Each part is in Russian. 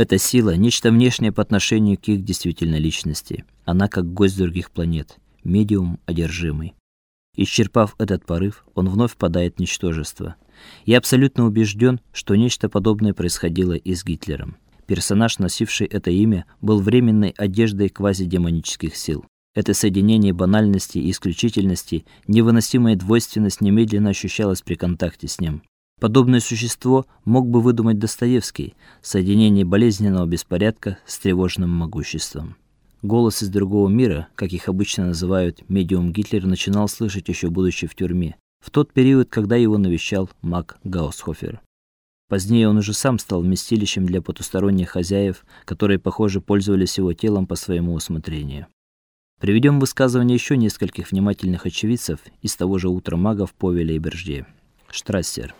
Эта сила нечто внешнее по отношению к их действительной личности. Она как гость других планет, медиум одержимый. Исчерпав этот порыв, он вновь впадает в ничтожество. Я абсолютно убежден, что нечто подобное происходило и с Гитлером. Персонаж, носивший это имя, был временной одеждой квазидемонических сил. Это соединение банальности и исключительности, невыносимая двойственность немедленно ощущалась при контакте с ним. Подобное существо мог бы выдумать Достоевский, соединение болезненного беспорядка с тревожным могуществом. Голос из другого мира, как их обычно называют, медиум Гитлер начинал слышать еще будучи в тюрьме, в тот период, когда его навещал Мак Гаусхофер. Позднее он уже сам стал вместилищем для потусторонних хозяев, которые, похоже, пользовались его телом по своему усмотрению. Приведем высказывание еще нескольких внимательных очевидцев из того же утра мага в Повеле и Бержде. Штрассер.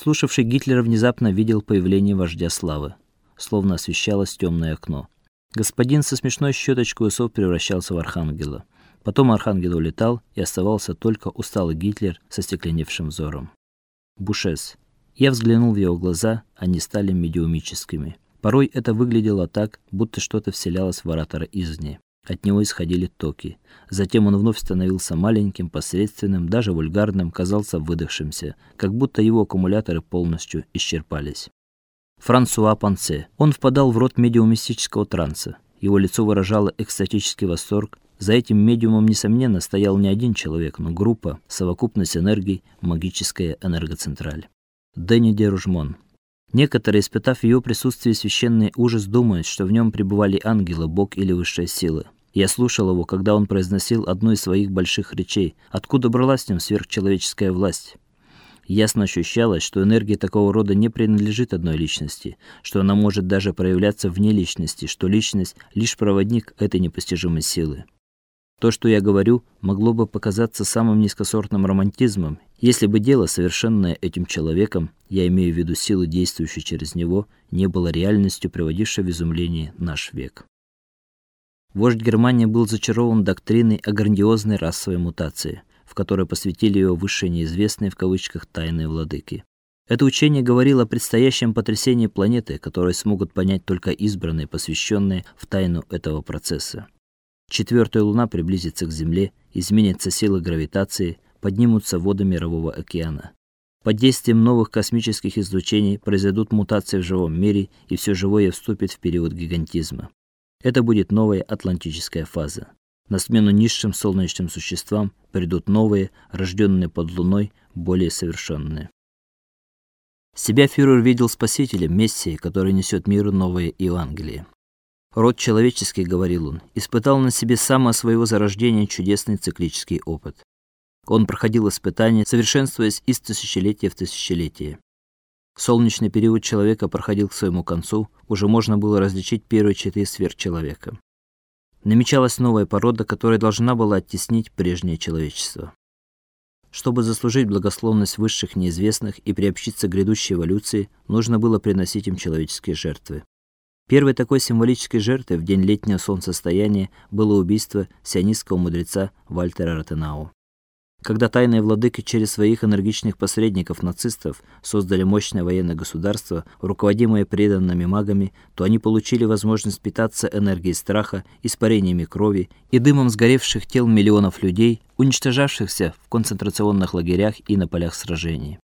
Слушавший Гитлера внезапно видел появление вождя славы, словно освещалось темное окно. Господин со смешной щеточкой усов превращался в архангела. Потом архангел улетал, и оставался только усталый Гитлер со стекленевшим взором. Бушес. Я взглянул в его глаза, они стали медиумическими. Порой это выглядело так, будто что-то вселялось в оратора извне. От него исходили токи. Затем он вновь становился маленьким, посредственным, даже вульгарным, казался выдохшимся, как будто его аккумуляторы полностью исчерпались. Франсуа Пансе. Он впадал в рот медиумистического транса. Его лицо выражало экстатический восторг. За этим медиумом несомненно стоял не один человек, но группа, совокупность энергий, магическая энергоцентраль. Дени де Ружмон. Некоторые, испытав в ее присутствии священный ужас, думают, что в нем пребывали ангелы, бог или высшая сила. Я слушал его, когда он произносил одну из своих больших речей. Откуда бралась в нем сверхчеловеческая власть? Ясно ощущалось, что энергия такого рода не принадлежит одной личности, что она может даже проявляться вне личности, что личность лишь проводник этой непостижимой силы. То, что я говорю, могло бы показаться самым низкосортным романтизмом, если бы дело, совершенное этим человеком, я имею в виду силы, действующие через него, не было реальностью, приводившей в изумление наш век. Вождь Германии был зачарован доктриной о грандиозной расовой мутации в которой посвятили его высшие неизвестные в кавычках тайные владыки. Это учение говорило о предстоящем потрясении планеты, которое смогут понять только избранные, посвященные в тайну этого процесса. Четвертая луна приблизится к Земле, изменятся силы гравитации, поднимутся воды мирового океана. Под действием новых космических излучений произойдут мутации в живом мире, и все живое вступит в период гигантизма. Это будет новая атлантическая фаза. На смену низшим солнечным существам придут новые, рожденные под луной, более совершенные. Себя фюрер видел спасителем, мессией, который несет миру новое Евангелие. Род человеческий, говорил он, испытал на себе самого своего зарождения чудесный циклический опыт. Он проходил испытания, совершенствуясь из тысячелетия в тысячелетие. Солнечный период человека проходил к своему концу, уже можно было различить первые черты сверхчеловека. Намечалась новая порода, которая должна была оттеснить прежнее человечество. Чтобы заслужить благословность высших неизвестных и приобщиться к грядущей эволюции, нужно было приносить им человеческие жертвы. Первой такой символической жертвой в день летнего солнцестояния было убийство сионистского мудреца Вальтера Ротенау. Когда тайные владыки через своих энергичных посредников нацистов создали мощное военное государство, руководимое преданными магами, то они получили возможность питаться энергией страха, испарениями крови и дымом сгоревших тел миллионов людей, уничтожавшихся в концентрационных лагерях и на полях сражений.